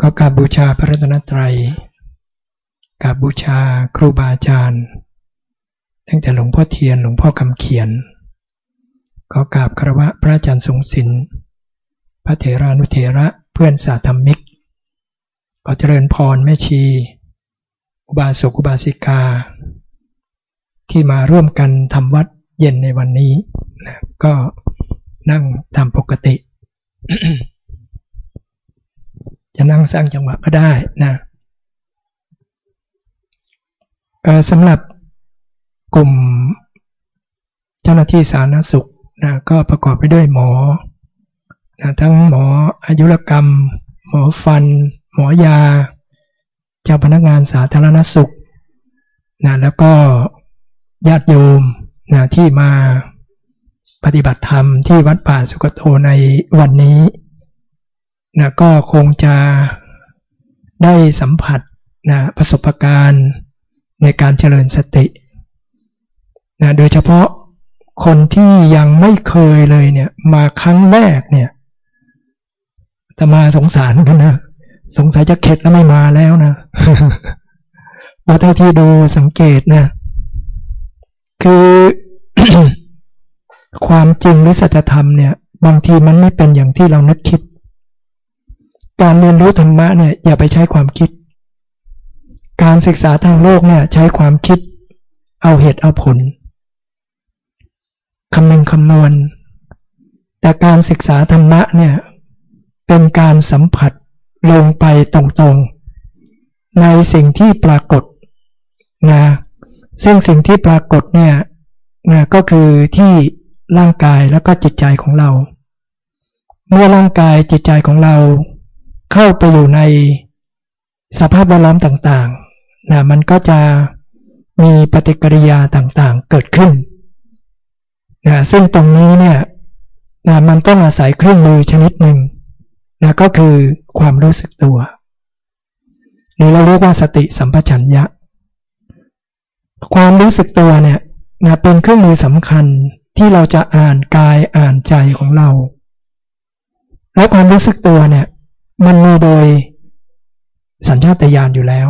ก็กราบบูชาพระรัตนตรัยกราบบูชาครูบาอาจารย์ ตั้งแต่หลวงพ่อเทียนหลวงพ่อคำเขียนก็กราบคารวะพระอาจารย์ทรงศิลป์พระเถรานุเถระเพื่อนสาธรรมิกก็เจริญพรแม่ชี อุบาสกอุบาสิกา ที่มาร่วมกันทำวัดเย็นในวันนี้นะก็นั่งตามปกติ จะนั่งสร้างจังหวะก็ได้นะสำหรับกลุ่มเจ้าหน้าที่สาธารณสุขนะก็ประกอบไปด้วยหมอนะทั้งหมออายุรกรรม หมอฟัน หมอยา เจ้าพนักงานสาธารณสุขนะแล้วก็ญาติโยมนะที่มาปฏิบัติธรรมที่วัดป่าสุกโตในวันนี้ นะก็คงจะได้สัมผัสนะประสบการณ์ในการเจริญสตินะโดยเฉพาะคนที่ยังไม่เคยเลยเนี่ยมาครั้งแรกเนี่ยแต่มาสงสารกันนะสงสัยจะเข็ดแล้วไม่มาแล้วนะเพราะเท่าที่ดูสังเกตนะคือ ความจริงหรือสัจธรรมเนี่ย บางทีมันไม่เป็นอย่างที่เรานึกคิด การเรียนรู้ธรรมะเนี่ยอย่าไปใช้ความคิด การศึกษาทางโลกเนี่ยใช้ความคิด เอาเหตุเอาผลคำนึงคำนวณ แต่การศึกษาธรรมะเนี่ยเป็นการสัมผัสลงไปตรงๆ ในสิ่งที่ปรากฏนะซึ่งสิ่งที่ปรากฏเนี่ยนะก็คือที่ร่างกายแล้วก็จิตใจของเรา เมื่อร่างกายจิตใจของเรา เข้าไปอยู่ในสภาพแวดล้อมต่างๆนะมันก็จะมีปฏิกิริยาต่างๆเกิดขึ้นนะซึ่งตรงนี้เนี่ยนะมันต้องอาศัยเครื่องมือชนิดหนึ่งนะก็คือความรู้สึกตัว หรือเราเรียกว่าสติสัมปชัญญะ ความรู้สึกตัวเนี่ยนะเป็นเครื่องมือสำคัญที่เราจะอ่านกายอ่านใจของเรา และความรู้สึกตัวเนี่ย มันมีโดยสัญชาตญาณอยู่แล้ว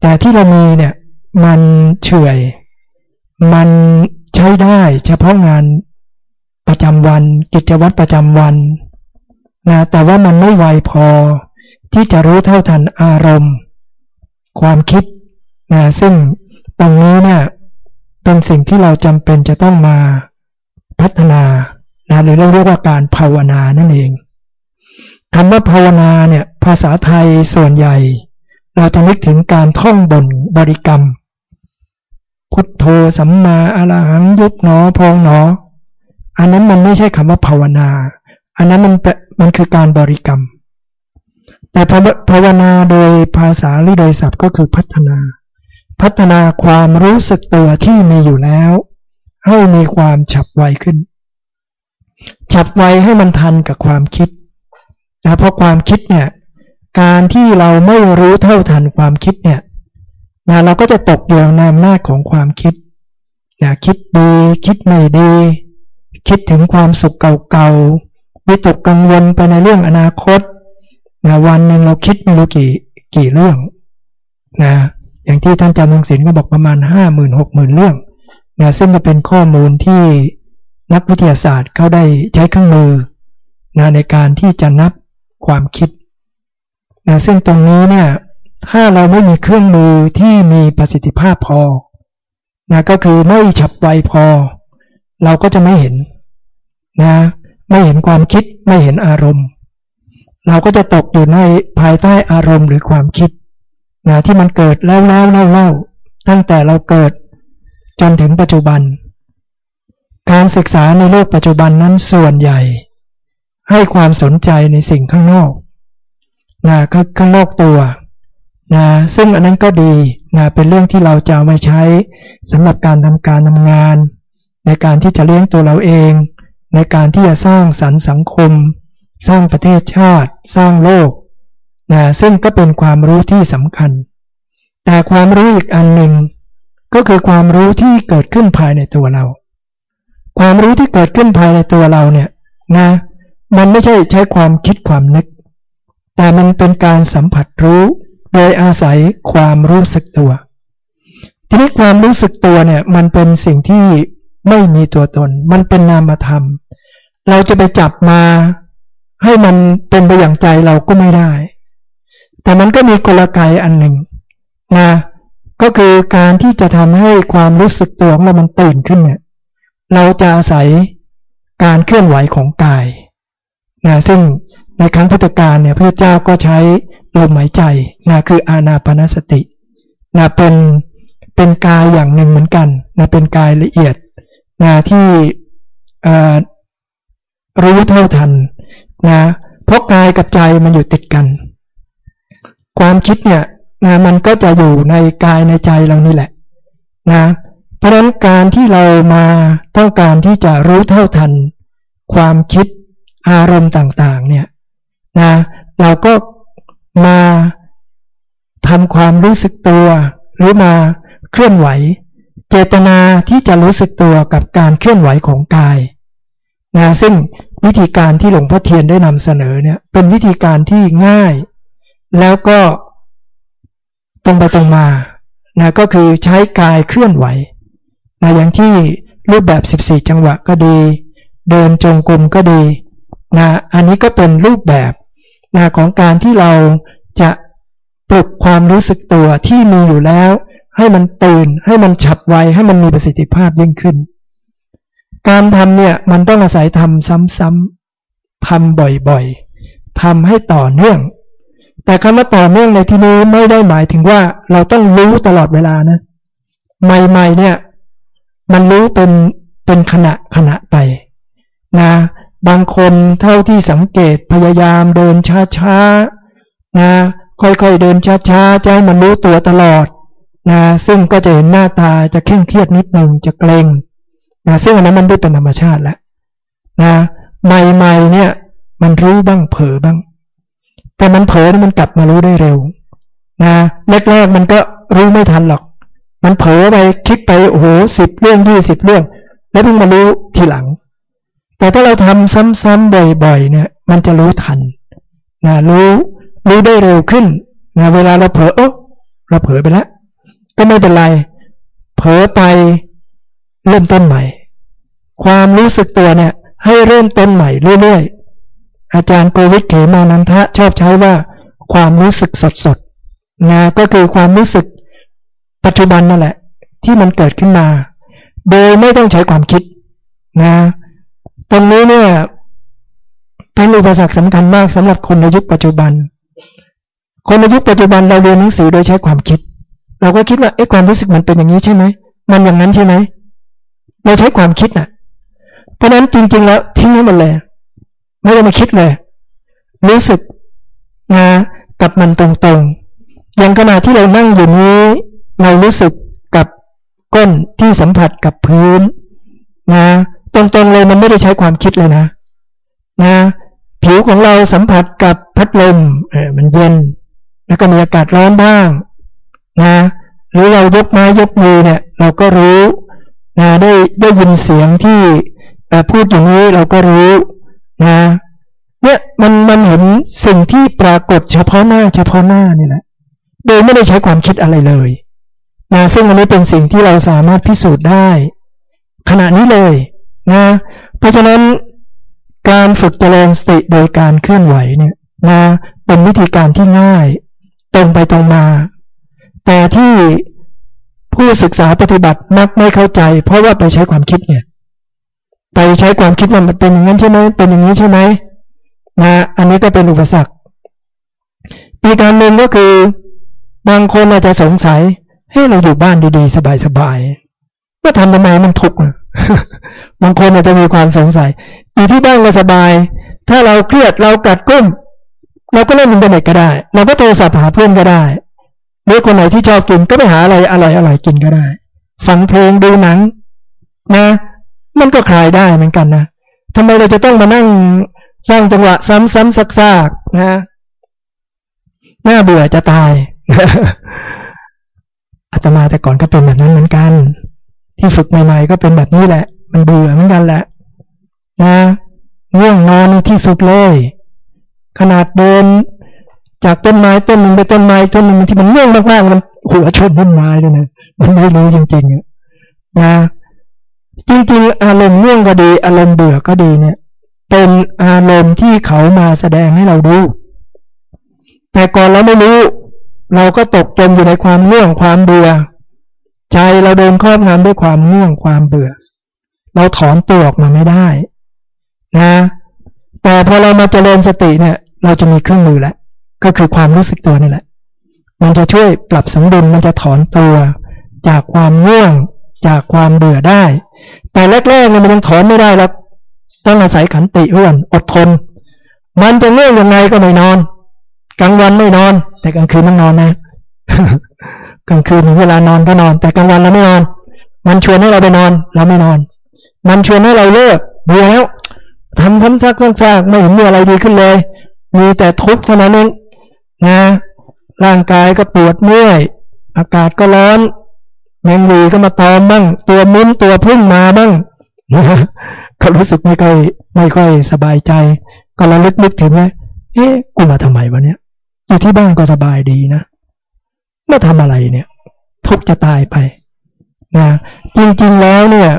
แต่ที่เรามีเนี่ย มันเฉยมันใช้ได้เฉพาะงานประจำวัน กิจวัตรประจำวันนะแต่ว่ามันไม่ไวพอที่จะรู้เท่าทันอารมณ์ ความคิดนะซึ่งตรงนี้เนี่ยเป็นสิ่งที่เราจำเป็นจะต้องมาพัฒนานะหรือเราเรียกว่าการภาวนานั่นเอง คำว่าภาวนาเนี่ยภาษาไทยส่วนใหญ่ เราจะนึกถึงการท่องบนบริกรรม พุทโธสัมมาอรหังยุบหนอพองหนอ อันนั้นมันไม่ใช่คำว่าภาวนา อันนั้นมันมันคือการบริกรรม แต่ภาวนาโดยภาษาหรือโดยศัพท์ก็คือพัฒนา พัฒนาความรู้สึกตัวที่มีอยู่แล้ว ให้มีความฉับไวขึ้น ฉับไวให้มันทันกับความคิด นะเพราะความคิดเนี่ยการที่เราไม่รู้เท่าทันความคิดเนี่ยนะเราก็จะตกอยู่ในอำนาจของความคิดนะคิดดี คิดไม่ดี คิดถึงความสุขเก่าๆวิตกกังวลไปในเรื่องอนาคตนะวันหนึ่งเราคิดไม่รู้กี่กี่เรื่องนะอย่างที่ท่านจารย์ทงศิลป์ก็บอกประมาณห้าหมื่นหกหมื่นเรื่องนะซึ่งก็เป็นข้อมูลที่นักวิทยาศาสตร์เขาได้ใช้เครื่องมือนะในการที่จะนับ ความคิดนะซึ่งตรงนี้เนี่ยถ้าเราไม่มีเครื่องมือที่มีประสิทธิภาพพอนะก็คือไม่ฉับไวพอ เราก็จะไม่เห็นนะไม่เห็นความคิดไม่เห็นอารมณ์ เราก็จะตกอยู่ในภายใต้อารมณ์หรือความคิดนะที่มันเกิดแล้วแล้วเล่าเล่าตั้งแต่เราเกิดจนถึงปัจจุบัน การศึกษาในโลกปัจจุบันนั้นส่วนใหญ่ ให้ความสนใจในสิ่งข้างนอกนะข้างนอกตัวนะซึ่งอันนั้นก็ดีนะเป็นเรื่องที่เราจะเอามาใช้สำหรับการทำการทำงาน ในการที่จะเลี้ยงตัวเราเอง ในการที่จะสร้างสรรค์สังคม สร้างประเทศชาติ สร้างโลกนะซึ่งก็เป็นความรู้ที่สำคัญ แต่ความรู้อีกอันหนึ่งก็คือความรู้ที่เกิดขึ้นภายในตัวเรา ความรู้ที่เกิดขึ้นภายในตัวเราเนี่ยนะ มันไม่ใช่ใช้ความคิดความนึก แต่มันเป็นการสัมผัสรู้ โดยอาศัยความรู้สึกตัว ทีนี้ความรู้สึกตัวเนี่ย มันเป็นสิ่งที่ไม่มีตัวตน มันเป็นนามธรรม เราจะไปจับมาให้มันเป็นไปอย่างใจเราก็ไม่ได้ แต่มันก็มีกลไกอันหนึ่งนะก็คือการที่จะทำให้ความรู้สึกตัวของเรามันตื่นขึ้นเนี่ย เราจะอาศัยการเคลื่อนไหวของกาย นะซึ่งในครั้งพุทธกาลเนี่ยพระเจ้าก็ใช้ลมหายใจนะคืออานาปนสตินะเป็นเป็นกายอย่างหนึ่งเหมือนกันนะเป็นกายละเอียดนะที่รู้เท่าทันนะเพราะกายกับใจมันอยู่ติดกัน ความคิดเนี่ยนะมันก็จะอยู่ในกายในใจเรานี่แหละนะเพราะฉะนั้นการที่เรามาต้องการที่จะรู้เท่าทัน ความคิด อารมณ์ต่างๆเนี่ยนะเราก็มาทำความรู้สึกตัว หรือมาเคลื่อนไหว เจตนาที่จะรู้สึกตัวกับการเคลื่อนไหวของกายนะซึ่งวิธีการที่หลวงพ่อเทียนได้นำเสนอเนี่ยเป็นวิธีการที่ง่าย แล้วก็ตรงไปตรงมานะก็คือใช้กายเคลื่อนไหวนะอย่างที่รูปแบบ 14 จังหวะก็ดี เดินจงกรมก็ดี นะอันนี้ก็เป็นรูปแบบนะของการที่เราจะปลุกความรู้สึกตัวที่มีอยู่แล้ว ให้มันตื่น ให้มันฉับไว ให้มันมีประสิทธิภาพยิ่งขึ้น การทำเนี่ยมันต้องอาศัยทำซ้ำๆทำบ่อยๆทำให้ต่อเนื่อง แต่คำว่าต่อเนื่องในที่นี้ไม่ได้หมายถึงว่าเราต้องรู้ตลอดเวลานะใหม่ๆเนี่ย มันรู้เป็นเป็นขณะขณะไปนะ บางคนเท่าที่สังเกตพยายามเดินช้าๆนะค่อยๆเดินช้าๆใจมันรู้ตัวตลอดนะซึ่งก็จะเห็นหน้าตาจะเคร่งเครียดนิดหนึ่งจะเกรงนะซึ่งอันนั้นมันไม่เป็นธรรมชาติแล้วนะใหม่ๆเนี่ย มันรู้บ้างเผลอบ้าง แต่มันเผลอมันกลับมารู้ได้เร็วนะแรกๆมันก็รู้ไม่ทันหรอก มันเผลอไปคิดไปโอ้โหสิบเรื่องยี่สิบเรื่อง แล้วเพิ่งมารู้ทีหลัง แต่ถ้าเราทำซ้ำๆบ่อย ๆ เนี่ย มันจะรู้ทันนะรู้รู้ได้เร็วขึ้นนะเวลาเราเผลอเออเราเผลอไปแล้วก็ไม่เป็นไร เผลอไปเริ่มต้นใหม่ ความรู้สึกตัวเนี่ย ให้เริ่มต้นใหม่เรื่อยๆอาจารย์โกวิทเขมานันทะชอบใช้ว่าความรู้สึกสดสดนะก็คือความรู้สึกปัจจุบันนั่นแหละ ที่มันเกิดขึ้นมา โดยไม่ต้องใช้ความคิดนะ ตรงนี้เนี่ยเป็นอุปสรรคสำคัญมากสำหรับคนในยุคปัจจุบัน คนในยุคปัจจุบันเราเรียนหนังสือโดยใช้ความคิด เราก็คิดว่าเอ๊ะความรู้สึกมันเป็นอย่างนี้ใช่ไหมมันอย่างนั้นใช่ไหมเราใช้ความคิดนะ่ะ เพราะนั้นจริง ๆ แล้วทิ้งให้มันเลยไม่ได้มาคิดเลย รู้สึกนะกับมันตรงๆอย่างขณะที่เรานั่งอยู่นี้ เรารู้สึกกับก้นที่สัมผัสกับพื้นนะ ตรงๆเลยมันไม่ได้ใช้ความคิดเลยนะนะ ผิวของเราสัมผัสกับพัดลมเออมันเย็น แล้วก็มีอากาศร้อนบ้างนะ หรือเรายกไม้ยกมือเนี่ย เราก็รู้นะได้ได้ยินเสียงที่พูดอย่างนี้เราก็รู้นะเนี่ยมันมันเห็นสิ่งที่ปรากฏเฉพาะหน้าเฉพาะหน้านี่แหละโดยไม่ได้ใช้ความคิดอะไรเลยนะซึ่งอันนี้เป็นสิ่งที่เราสามารถพิสูจน์ได้ ขณะนี้เลย นะเพราะฉะนั้นการฝึกเจริญสติโดยการเคลื่อนไหวเนี่ยนะเป็นวิธีการที่ง่าย ตรงไปตรงมา แต่ที่ผู้ศึกษาปฏิบัติมักไม่เข้าใจ เพราะว่าไปใช้ความคิดเนี่ยไปใช้ความคิดว่ามันเป็นอย่างนั้นใช่ไหมเป็นอย่างนี้ใช่ไหมนะอันนี้ก็เป็นอุปสรรคอีกการหนึ่งก็คือบางคนอาจจะสงสัยให้เราอยู่บ้านดีๆ สบายๆว่าทำทำไมมันทุกข์ บางคนอาจจะมีความสงสัยอยู่ที่บ้านก็สบาย ถ้าเราเครียดเรากัดก้มเราก็เล่นอินเทอร์เน็ตก็ได้ เราก็โทรศัพท์หาเพื่อนก็ได้หรือคนไหนที่ชอบกินก็ไปหาอะไรอะไรอะไรกินก็ได้ ฟังเพลงดูหนัง นะ มันก็คลายได้เหมือนกันนะทำไมเราจะต้องมานั่งสร้างจังหวะซ้ำๆซากๆนะน่าเบื่อจะตายอาตมาแต่ก่อนก็เป็นแบบนั้นเหมือนกัน ที่ฝึกใหม่ ๆ ก็เป็นแบบนี้แหละ มันเบื่อเหมือนกันแหละ นะง่วงนอนที่สุดเลย ขนาดเดิน จากต้นไม้ต้นหนึ่งไปต้นไม้ต้นหนึ่งที่มันง่วงมากๆมันหัวชนต้นไม้เลยนะมันไม่รู้จริงๆนะจริงๆ อารมณ์ง่วงก็ดี อารมณ์เบื่อก็ดีเนี่ย เป็นอารมณ์ที่เขามาแสดงให้เราดู แต่ก่อนเราไม่รู้ เราก็ตกจมอยู่ในความง่วงความเบื่อ ใจเราโดนครอบงำด้วยความง่วงความเบื่อ เราถอนตัวออกมาไม่ได้ นะ แต่พอเรามาเจริญสติเนี่ย เราจะมีเครื่องมือแล้วก็คือความรู้สึกตัวนี่แหละ มันจะช่วยปรับสมดุลมันจะถอนตัว จากความง่วง จากความเบื่อได้ แต่แรกๆเนี่ยมันยังถอนไม่ได้แล้วต้องอาศัยขันติร่วนอดทน มันจะง่วงยังไงก็ไม่นอน กลางวันไม่นอน แต่กลางคืนมันนอนนะ กลางคืนเวลานอนก็นอน แต่กลางวันเราไม่นอน มันชวนให้เราไปนอน เราไม่นอน มันชวนให้เราเลิกเบื่อแล้วทำซ้ำซักซ้ำซากไม่เห็นมีอะไรดีขึ้นเลย มีแต่ทุกข์เท่านั้นเองนะร่างกายก็ปวดเมื่อย อากาศก็ร้อน แมงวีก็มาตอมบ้าง ตัวมุ้นตัวพึ่งมาบ้างก็รู้สึกไม่ค่อยไม่ค่อยสบายใจ ก็ระลึกนึกถึงว่าเอ๊ะกูมาทำไมวะเนี้ยอยู่ที่บ้านก็สบายดีนะ มาทำอะไรเนี่ย ทุกจะตายไปนะจริงๆแล้วเนี่ย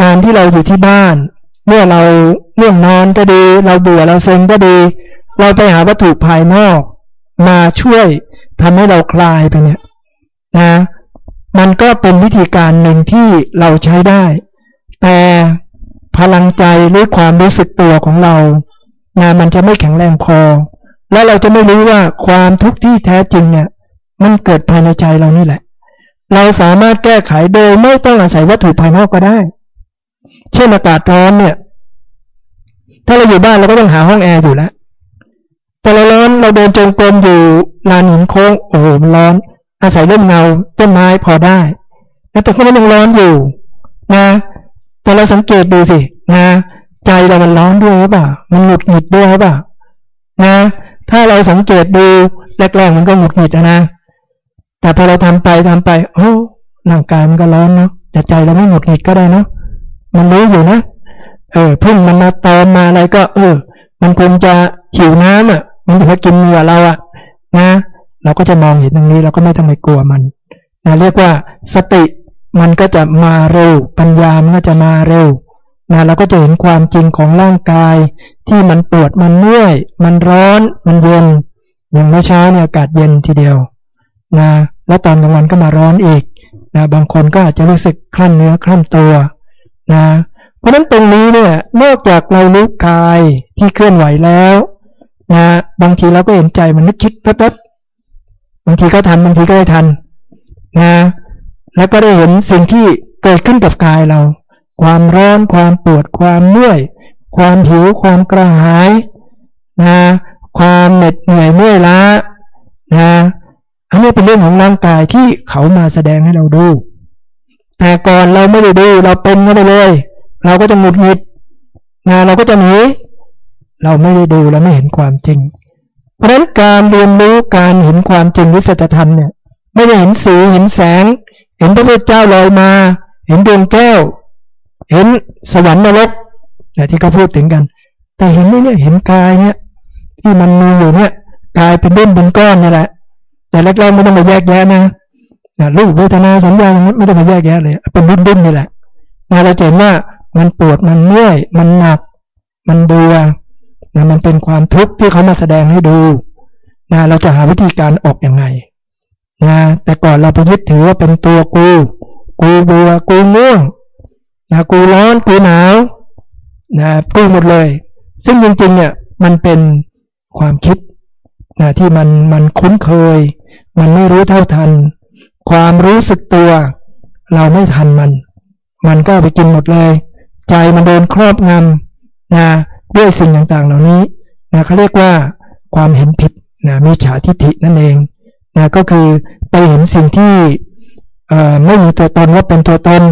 การที่เราอยู่ที่บ้าน เมื่อเราเนื่องนอนก็ดี เราเบื่อเราเซ็งก็ดี เราไปหาวัตถุภายนอก มาช่วยทำให้เราคลายไปเนี่ยนะมันก็เป็นวิธีการหนึ่งที่เราใช้ได้ แต่พลังใจหรือความรู้สึกตัวของเรางานมันจะไม่แข็งแรงพอ แล้วเราจะไม่รู้ว่าความทุกข์ที่แท้จริงเนี่ย มันเกิดภายในใจเรานี่แหละ เราสามารถแก้ไขโดยไม่ต้องอาศัยวัตถุภายนอกก็ได้ เช่นอากาศร้อนเนี่ย ถ้าเราอยู่บ้านเราก็ต้องหาห้องแอร์อยู่แล้วแต่เราร้อนเราเดินจงกรมอยู่ลานหินโค้งโอ้โหมันร้อน อาศัยร่มเงาต้นไม้พอได้แต่ก็มันยังร้อนอยู่นะแต่เราสังเกตดูสินะใจเรามันร้อนด้วยหรือเปล่ามันหงุดหงิดด้วยหรือเปล่านะ ถ้าเราสังเกตดูแรกๆมันก็หงุดหงิดนะ แต่พอเราทำไปทำไป โอ้ร่างกายมันก็ร้อนเนาะแต่ใจเราไม่หงุดหงิดก็ได้เนาะมันรู้อยู่นะเออพึ่งมันมาตอมมาอะไรก็ เออ มันคงจะหิวน้ำอะ มันจะมากินเหงื่อเราอะ นะ เราก็จะมองเห็นตรงนี้เราก็ไม่ต้องไปกลัวมันนะเรียกว่าสติมันก็จะมาเร็ว ปัญญามันก็จะมาเร็วนะเราก็จะเห็นความจริงของร่างกาย ที่มันปวดมันเมื่อย มันร้อนมันเย็นอย่างเมื่อเช้าเนี่ยอากาศเย็นทีเดียวนะ แล้วตอนกลางวันก็มาร้อนอีกนะบางคนก็อาจจะรู้สึกคลั่นเนื้อคลั่นตัวนะเพราะฉะนั้นตรงนี้เนี่ยนอกจากเรารู้กายที่เคลื่อนไหวแล้วนะบางทีเราก็เห็นใจมันนึกคิดแป๊บๆบางทีก็ทันบางทีก็ไม่ทันนะแล้วก็ได้เห็นสิ่งที่เกิดขึ้นกับกายเรา ความร้อน ความปวด ความเมื่อย ความหิว ความกระหายนะความเหน็ดเหนื่อยเมื่อยล้านะ อันนี้เป็นเรื่องของร่างกายที่เขามาแสดงให้เราดู แต่ก่อนเราไม่ได้ดูเราเป็นก็ไปเลย เราก็จะหงุดหงิดนะเราก็จะหนีเราไม่ได้ดูเราไม่เห็นความจริง เพราะฉะนั้นการเรียนรู้การเห็นความจริงวิสัจธรรมเนี่ย ไม่ได้เห็นสีเห็นแสง เห็นพระพุทธเจ้าลอยมา เห็นดวงแก้ว เห็นสวรรค์นรกเนี่ยที่เขาพูดถึงกัน แต่เห็นนี่เนี่ยเห็นกายเนี่ยที่มันมีอยู่เนี่ยกายเป็นเด่นเป็นก้อนนี่แหละ แต่แรกๆไม่ต้องมาแยกแยะนะนะรูปเวทนาสัญญาไม่ต้องมาแยกแยะเลย เป็นดุ้นๆนี่แหละเราเห็นว่ามันปวดมันเมื่อยมันหนัก มันเบื่อนะมันเป็นความทุกข์ที่เขามาแสดงให้ดูนะเราจะหาวิธีการออกอยังไงนะแต่ก่อนเราไปยึดถือว่าเป็นตัวกู กูเบื่อกูง่วงนะกูร้อนกูหนาวนะกูหมดเลย ซึ่งจริงๆเนี่ยมันเป็นความคิดนะที่มันมันคุ้นเคย มันไม่รู้เท่าทัน ความรู้สึกตัว เราไม่ทันมัน มันก็ไปกินหมดเลย ใจมันโดนครอบงำนะด้วยสิ่งต่างๆ เหล่านี้นะเขาเรียกว่าความเห็นผิดนะมีฉาทิฏฐินั่นเองนะก็คือไปเห็นสิ่งที่ไม่มีตัวตนว่าเป็นตัวตน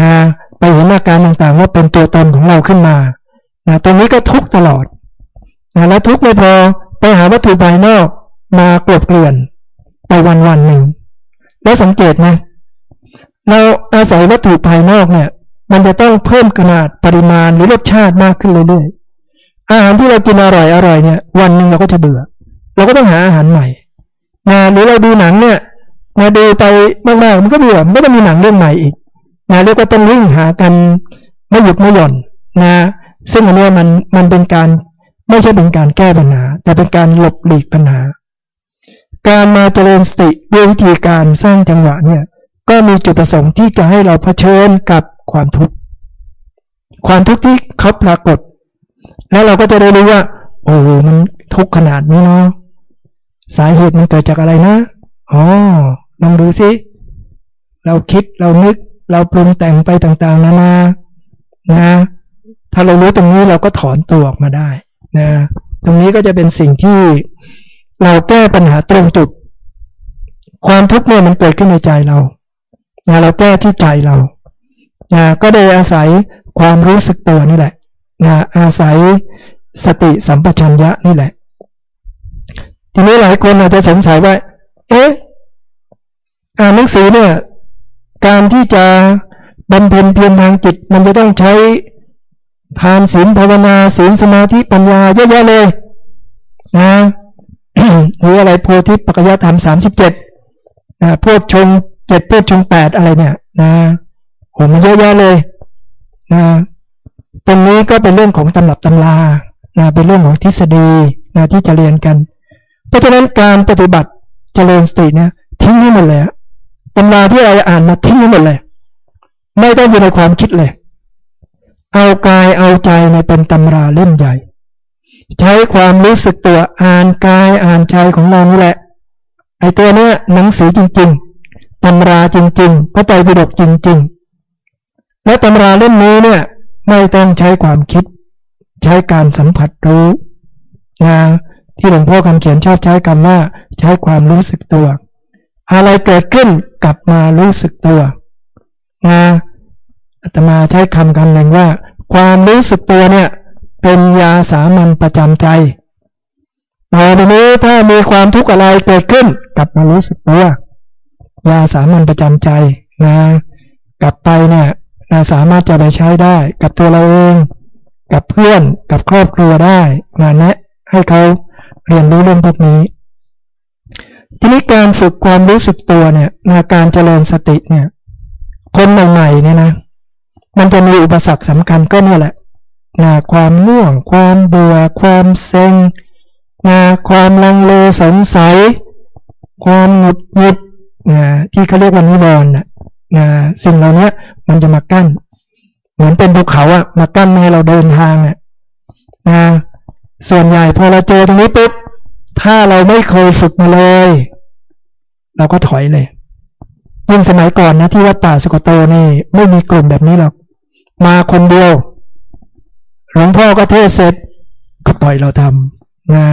นะไปเห็นอาการต่างๆ ว่าเป็นตัวตนของเราขึ้นมานะตรงนี้ก็ทุกตลอดนะแล้วทุกไม่พอไปหาวัตถุภายนอกมากลบเกลื่อน ไปวันวันหนึ่ง แล้วสังเกตนะเราอาศัยวัตถุภายนอกเนี่ย มันจะต้องเพิ่มขนาดปริมาณหรือรสชาติมากขึ้นเรื่อยๆอาหารที่เรากินอร่อยอร่อยเนี่ย วันหนึ่งเราก็จะเบื่อ เราก็ต้องหาอาหารใหม่นะหรือเราดูหนังเนี่ยนะดูไปมากๆมันก็เบื่อมันก็จะมีหนังเรื่องใหม่อีกนะเรียกว่าต้องวิ่งหากันไม่หยุดไม่หย่อนนะ ซึ่งอันนี้มันมันเป็นการไม่ใช่เป็นการแก้ปัญหา แต่เป็นการหลบหลีกปัญหา การมาเจริญสติด้วยวิธีการสร้างจังหวะเนี่ย ก็มีจุดประสงค์ที่จะให้เราเผชิญกับความทุกข์ความทุกข์ที่เขาปรากฏ แล้วเราก็จะได้รู้ว่า โอ้มันทุกข์ขนาดนี้เนาะสาเหตุมันเกิดจากอะไรนะอ๋อลองดูสิเราคิดเรานึกเราปรุงแต่งไปต่างๆนานานะ ถ้าเรารู้ตรงนี้เราก็ถอนตัวออกมาได้นะ ตรงนี้ก็จะเป็นสิ่งที่ เราแก้ปัญหาตรงจุด ความทุกข์เนี่ยมันเกิดขึ้นในใจเรานะเราแก้ที่ใจเรานะก็โดยอาศัยความรู้สึกตัวนี่แหละนะอาศัยสติสัมปชัญญะนี่แหละ ทีนี้หลายคนอาจจะสงสัยว่า เอ๊ะอ่านหนังสือเนี่ย การที่จะบำเพ็ญเพียรทางจิต มันจะต้องใช้ทานศีลภาวนาศีลสมาธิปัญญาเยอะแยะเลย นะ หรืออะไรโพธิปัจจยธรรมสามสิบเจ็ดนะพวกชงเจ็ดพวกชงแปดอะไรเนี่ยนะโหมันเยอะแยะเลยนะตรงนี้ก็เป็นเรื่องของตำรับตำรานะเป็นเรื่องของทฤษฎีนะที่จะเรียนกัน เพราะฉะนั้นการปฏิบัติเจริญสติเนี่ยทิ้งให้หมดเลยตำราที่เราอ่านมาทิ้งให้หมดเลย ไม่ต้องอยู่ในความคิดเลย เอากายเอาใจในเป็นตำราเล่มใหญ่ ใช้ความรู้สึกตัวอ่านกายอ่านใจของเรานี่แหละ ไอ้ตัวเนี้ยหนังสือจริง ๆตำราจริงๆพระไตรปิฎกจริง ๆ และตำราเล่มนี้เนี่ย ไม่ต้องใช้ความคิด ใช้การสัมผัสรู้นะที่หลวงพ่อคำเขียนชอบใช้คำว่า ใช้ความรู้สึกตัว อะไรเกิดขึ้นกลับมารู้สึกตัวนะอาตมาใช้คำคำหนึ่งว่า ความรู้สึกตัวเนี่ย เป็นยาสามัญประจำใจต่อไปนี้ถ้ามีความทุกข์อะไรเกิดขึ้นกลับมารู้สึกตัวยาสามัญประจำใจนะกลับไปเนี่ยสามารถจะไปใช้ได้ กับตัวเราเอง กับเพื่อนกับครอบครัวได้มาแนะให้เขาเรียนรู้เรื่องพวกนี้ ทีนี้การฝึกความรู้สึกตัวเนี่ยในการเจริญสติเนี่ย คนใหม่ๆเนี่ยนะ มันจะมีอุปสรรคสำคัญก็เนี่ยแหละ นะความง่วง ความเบื่อ ความเซ็งนะความลังเลสงสัย ความหงุดหงิดนะที่เขาเรียกว่านิวรณ์นะนะสิ่งเหล่านี้มันจะมากั้น เหมือนเป็นภูเขาอะมากั้นให้เราเดินทางอะนะส่วนใหญ่พอเราเจอตรงนี้ปุ๊บถ้าเราไม่เคยฝึกมาเลย เราก็ถอยเลยยิ่งสมัยก่อนนะที่วัดป่าสุกโตนี่ ไม่มีกลุ่มแบบนี้หรอกมาคนเดียว หลวงพ่อก็เทศเสร็จก็ปล่อยเราทำนะ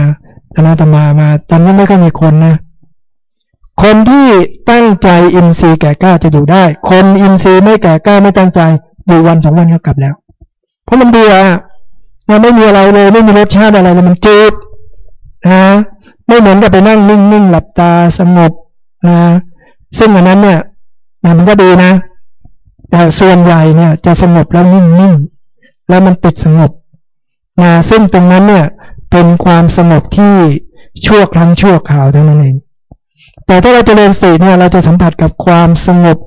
ตอนาตมามา ตอนนั้นไม่ก็มีคนนะ คนที่ตั้งใจอินทรีย์แก่กล้าจะอยู่ได้ คนอินทรีย์ไม่แก่กล้าไม่ตั้งใจอยู่วันสองวันก็กลับแล้ว เพราะมันเบื่อมันไม่มีอะไรเลยไม่มีรสชาติอะไรเลยมันจืดนะไม่เหมือนกับไปนั่งนิ่งๆหลับตาสงบนะซึ่งอันนั้นเนี่ยมันก็ดีนะ แต่ส่วนใหญ่เนี่ยจะสงบแล้วนิ่งๆ แล้วมันติดสงบนะซึ่งตรงนั้นเนี่ยเป็นความสงบที่ชั่วครั้งชั่วคราวเท่านั้นเอง แต่ถ้าเราจเจริญสติเนี่ยเราจะสัมผัสกับความสงบ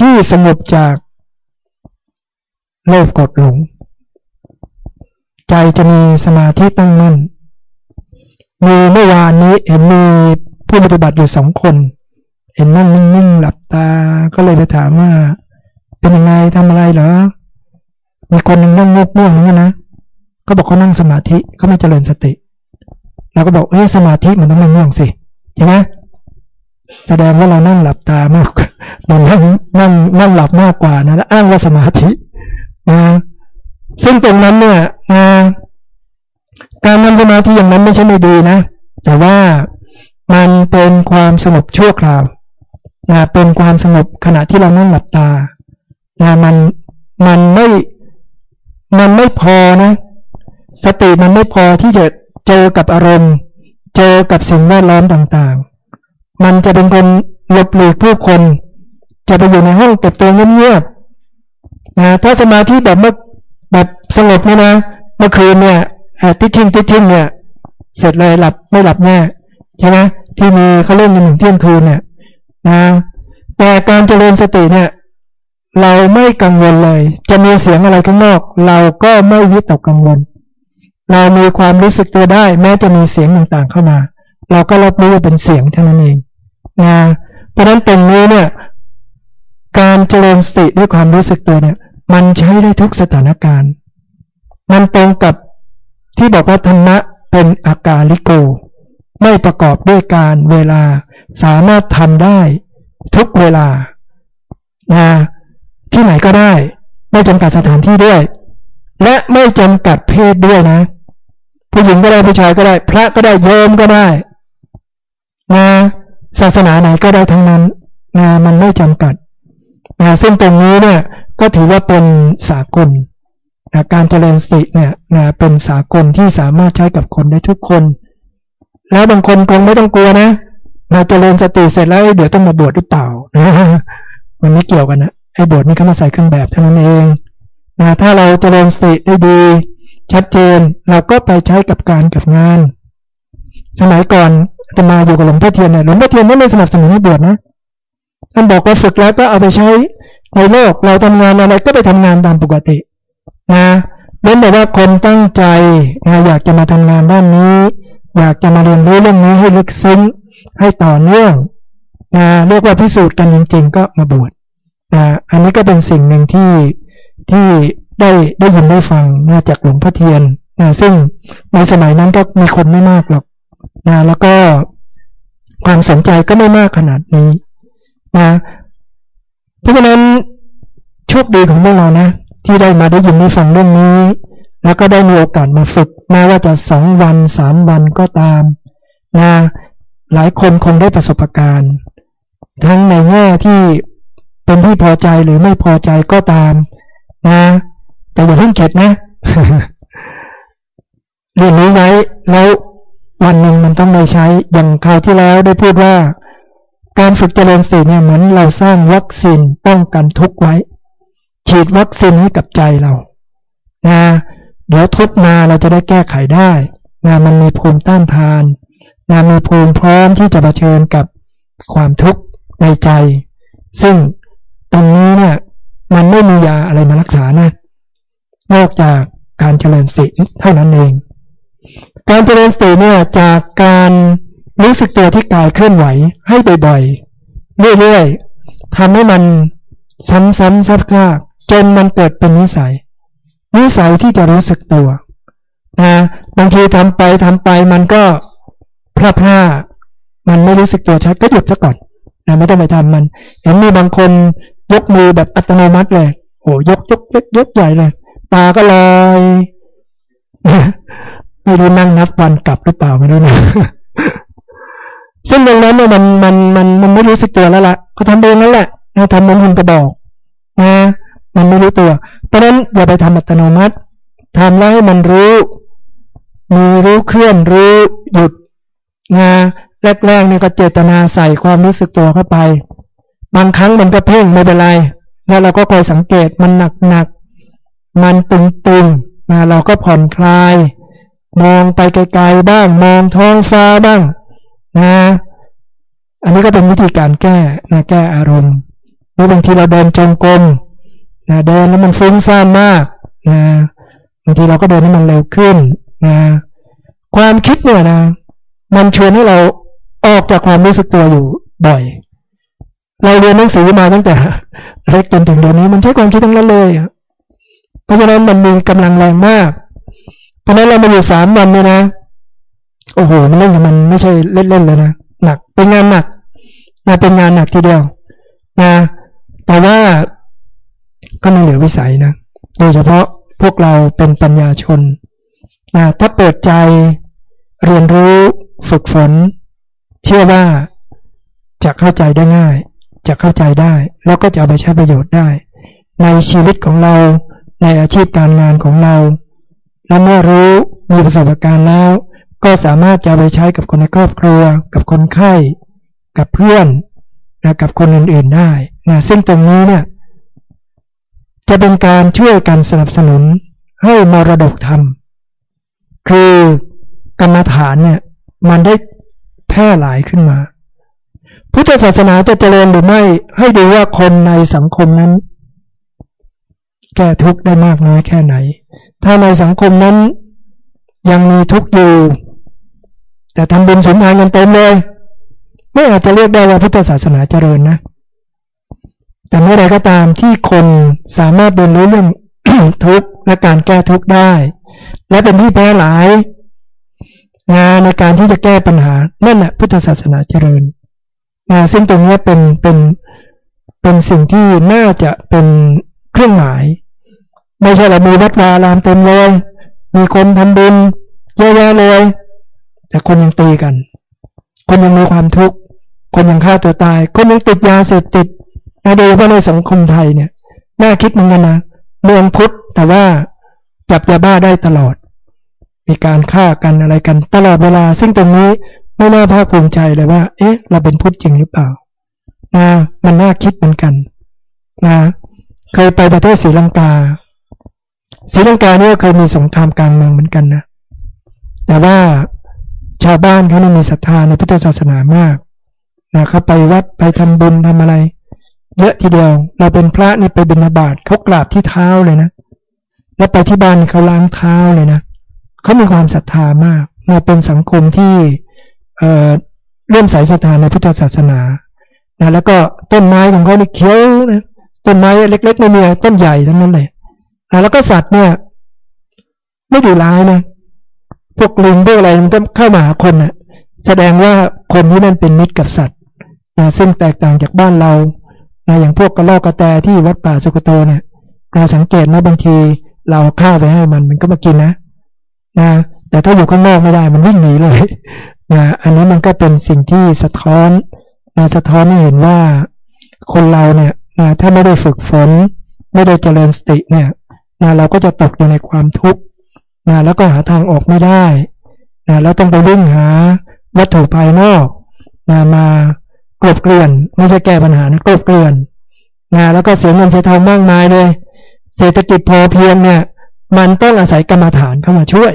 ที่สงบจากโลภกดหลง ใจจะมีสมาธิตั้งมั่นมีเมื่อวานนี้เห็นมีผู้ปฏิบัติอยู่สองคน เห็นนั่งนิ่งๆหลับตาก็เลยไปถามว่า เป็นยังไงทำอะไรเหรอ มีคนนึงนั่งงกง่วงอย่างนี้นะก็บอกเขานั่งสมาธิเขาไม่เจริญสติเราก็บอกเอ้ยสมาธิมันต้องนั่ง่วงสิใช่ไหมแสดงว่าเรานั่งหลับตามากเรานั่งนั่งนั่งหลับมากกว่านะแล้วอ้างว่าสมาธินะซึ่งตรงนั้นเนี่ยการนั่งสมาธิอย่างนั้นไม่ใช่ไม่ดีนะ แต่ว่ามันเป็นความสงบชั่วคราวนะเป็นความสงบขณะที่เรานั่งหลับตานะมันมันไม่ มันไม่พอนะ สติมันไม่พอที่จะเจอกับอารมณ์ เจอกับสิ่งแวดล้อมต่างๆ มันจะเป็นคนหลบหลีกผู้คน จะไปอยู่ในห้องเก็บตัวเงียบนะถ้าสมาธิแบบเมื่อแบบสงบนี่นะเมื่อคืนเนี่ยติชิงติชิงเนี่ย เสร็จเลยหลับไม่หลับแน่ใช่ไหมที่มีเขาเล่นกันถึงเที่ยงคืนเนี่ยนะแต่การเจริญสติเนี่ย เราไม่กังวลเลย จะมีเสียงอะไรข้างนอก เราก็ไม่วิตกกังวล เรามีความรู้สึกตัวได้ แม้จะมีเสียงต่างๆเข้ามา เราก็รับรู้ว่าเป็นเสียงเท่านั้นเองนะเพราะฉะนั้นตรงนี้เนี่ยการเจริญสติด้วยความรู้สึกตัวเนี่ย มันใช้ได้ทุกสถานการณ์ มันตรงกับที่บอกว่าธรรมะเป็นอากาลิโก ไม่ประกอบด้วยการเวลา สามารถทำได้ทุกเวลานะ ที่ไหนก็ได้ ไม่จำกัดสถานที่ด้วย และไม่จำกัดเพศด้วยนะ ผู้หญิงก็ได้ผู้ชายก็ได้ พระก็ได้โยมก็ได้นะศาสนาไหนก็ได้ทั้งนั้นนะมันไม่จำกัดนะซึ่งตรงนี้เนี่ยก็ถือว่าเป็นสากลนะการเจริญสติเนี่ยนะเป็นสากลที่สามารถใช้กับคนได้ทุกคน แล้วบางคนคงไม่ต้องกลัวนะมาเจริญสติเสร็จแล้วเดี๋ยวต้องมาบวชหรือเปล่า มันไม่เกี่ยวกันนะ ไอ้บวชนี่เขามาใส่เครื่องแบบเท่านั้นเองนะถ้าเราจเจริญสติได้ดี ชัดเจนเราก็ไปใช้กับการกับงาน สมัยก่อนจะมาอยู่กับหลวงพ่อเทียนเนี่ยหลวงพ่อเทียนไม่ได้สนับสนุนให้บวชนะท่านบอกว่าฝึกแล้วก็เอาไปใช้ในโลกเราทำงานอะไรก็ไปทำงานตามปกตินะเน้นแต่ว่าคนตั้งใจนะอยากจะมาทำงานด้านนี้ อยากจะมาเรียนรู้เรื่องนี้ให้ลึกซึ้งให้ต่อเนื่องนะเรียกว่าพิสูจน์กันจริง ๆ ก็มาบวช อันนี้ก็เป็นสิ่งหนึ่งที่ที่ได้ได้ยินได้ฟังนะจากหลวงพ่อเทียนนะซึ่งในสมัยนั้นก็มีคนไม่มากหรอกนะแล้วก็ความสนใจก็ไม่มากขนาดนี้นะเพราะฉะนั้นโชคดีของพวกเรานะ ที่ได้มาได้ยินได้ฟังเรื่องนี้ แล้วก็ได้มีโอกาสมาฝึกแม้ว่าจะสองวันสามวันก็ตามนะหลายคนคงได้ประสบการณ์ ทั้งในแง่ที่ เป็นที่พอใจหรือไม่พอใจก็ตาม นะ แต่อย่าเพิ่งเข็ดนะเรียนรู้ไว้แล้ววันหนึ่งมันต้องได้ใช้อย่างคราวที่แล้วได้พูดว่า การฝึกเจริญสติเนี่ยเหมือนเราสร้างวัคซีนป้องกันทุกไว้ ฉีดวัคซีนให้กับใจเรานะเดี๋ยวทุกมาเราจะได้แก้ไขได้นะมันมีภูมิต้านทานนะมีภูมิพร้อมที่จะะเผชิญกับความทุกข์ในใจ ซึ่ง ตรงนี้เนี่ย มันไม่มียาอะไรมารักษานะ นอกจากการเจริญสติเท่านั้นเอง การเจริญสติเนี่ยจากการรู้สึกตัวที่กายเคลื่อนไหวให้บ่อยๆเรื่อยๆทำให้มันซ้ำๆซักๆจนมันเกิดเป็นนิสัย นิสัยที่จะรู้สึกตัวนะบางทีทำไปทำไปมันก็พลาดพลามันไม่รู้สึกตัวชัดก็หยุดซะก่อนนะไม่ต้องไปทำมัน เห็นมีบางคน ยกมือแบบอัตโนมัติเลย โอ้ยกยกยกยกใหญ่เลย ตาก็ลอยไม่รู้นั่งนับวันกลับหรือเปล่าไม่รู้นะซึ่งตรงนั้นเนี่ยมันมันมันมันไม่รู้สึกตัวแล้วล่ะก็ทำเองนั่นแหละทำมือนหุ่นกระบอกนะมันไม่รู้ตัว เพราะนั้นอย่าไปทำอัตโนมัติทำแล้วให้มันรู้ มีรู้เคลื่อนรู้หยุดนะแรกๆเนี่ยก็เจตนาใส่ความรู้สึกตัวเข้าไป บางครั้งมันก็เพ่งไม่เป็นไร แล้วเราก็คอยสังเกตมันหนักๆมันตึงๆนะเราก็ผ่อนคลาย มองไปไกลๆบ้าง มองท้องฟ้าบ้างนะอันนี้ก็เป็นวิธีการแก้นะแก้อารมณ์หรือบางทีเราเดินจงกรมนะเดินแล้วมันฟุ้งซ่านมากนะบางทีเราก็เดินให้มันเร็วขึ้นนะความคิดเนี่ยนะ มันชวนให้เราออกจากความรู้สึกตัวอยู่บ่อย เราเรียนหนังสือมาตั้งแต่เล็กจนถึงเดี๋ยวนี้มันใช้ความคิดทั้งนั้นเลยเพราะฉะนั้นมันมีกำลังแรงมาก เพราะนั้นเรามาอยู่สามวันเนี่ยนะ โอ้โห มันเล่นมันไม่ใช่เล่นๆเลยนะหนักเป็นงานหนักนะเป็นงานหนักทีเดียวนะแต่ว่าก็ไม่เหลือวิสัยนะโดยเฉพาะพวกเราเป็นปัญญาชนนะถ้าเปิดใจเรียนรู้ฝึกฝน เชื่อว่าจะเข้าใจได้ง่าย จะเข้าใจได้ แล้วก็จะเอาไปใช้ประโยชน์ได้ ในชีวิตของเรา ในอาชีพการงานของเรา และเมื่อรู้มีประสบการณ์แล้ว ก็สามารถจะไปใช้กับคนในครอบครัว กับคนไข้ กับเพื่อนนะกับคนอื่นๆได้นะซึ่งตรงนี้เนี่ยจะเป็นการช่วยกันสนับสนุนให้มรดกธรรม คือกรรมฐานเนี่ยมันได้แพร่หลายขึ้นมา พุทธศาสนาจะเจริญหรือไม่ ให้ดูว่าคนในสังคมนั้น แก้ทุกข์ได้มากน้อยแค่ไหน ถ้าในสังคมนั้นยังมีทุกข์อยู่ แต่ทำบุญสมทานกันเต็มเลย ไม่อาจจะเรียกได้ว่าพุทธศาสนาเจริญนะ แต่เมื่อไรก็ตามที่คนสามารถเรียนรู้เรื่องทุกข์และการแก้ทุกข์ได้ และเป็นที่แพร่หลายงานในการที่จะแก้ปัญหานั่นแหละพุทธศาสนาเจริญ นะซึ่งตรงนี้เป็นเป็นเป็นสิ่งที่น่าจะเป็นเครื่องหมาย ไม่ใช่เรามีวัดวาลามเต็มเลยมีคนทำบุญเยอะแยะเลย แต่คนยังตีกัน คนยังมีความทุกข์คนยังฆ่าตัวตาย คนยังติดยาเสพติดนะโดยเฉพาะในสังคมไทยเนี่ยน่าคิดเหมือนกันนะเมืองพุทธแต่ว่าจับยาบ้าได้ตลอด มีการฆ่ากันอะไรกันตลอดเวลา ซึ่งตรงนี้ ไม่น่าภาคภูมิใจเลยว่า เอ๊ะ เราเป็นพุทธจริงหรือเปล่านะมันน่าคิดเหมือนกันนะเคยไปประเทศศรีลังกาศรีลังกาเนี่ยเคยมีสงครามกลางเมืองเหมือนกันนะแต่ว่าชาวบ้านเขาไม่ยมีศรัทธาในพุทธศาสนามากนะเขาไปวัดไปทำบุญทำอะไร เยอะทีเดียว เราเป็นพระนี่ไปบิณฑบาตเขากราบที่เท้าเลยนะ แล้วไปที่บ้านเขาล้างเท้าเลยนะเขามีความศรัทธามากมาเป็นสังคมที่ เอ่อเริ่มสายศรัทธาในพุทธศาสนานะแล้วก็ต้นไม้ของเขานี่เขียวนะต้นไม้เล็กๆไม่มีต้นใหญ่ทั้งนั้นเลยนะแล้วก็สัตว์เนี่ย ไม่ดูร้ายนะพวกลิงพวกอะไรมันก็เข้ามาหาคนนะ่ะ แสดงว่าคนที่นั่นเป็นมิตรกับสัตว์นะซึ่งแตกต่างจากบ้านเรานะอย่างพวกกระรอกกระแตที่วัดป่าสุกโตเนี่ยเราสังเกตนะบางทีเราข้าวไปให้มันมันก็มากินนะนะแต่ถ้าอยู่ข้างนอกไม่ได้มันวิ่งหนีเลย นะอันนี้มันก็เป็นสิ่งที่สะท้อนนะสะท้อนให้เห็นว่าคนเราเนี่ยนะถ้าไม่ได้ฝึกฝน ไม่ได้เจริญสติเนี่ยนะเราก็จะตกอยู่ในความทุกข์นะแล้วก็หาทางออกไม่ได้นะแล้วต้องไปวิ่งหาวัตถุภายนอกนะมากลบเกลื่อนไม่ใช่แก้ปัญหานะกลบเกลื่อนนะแล้วก็เสียเงินใช้ทองมากมายเลย เศรษฐกิจพอเพียงเนี่ย มันต้องอาศัยกรรมฐานเข้ามาช่วย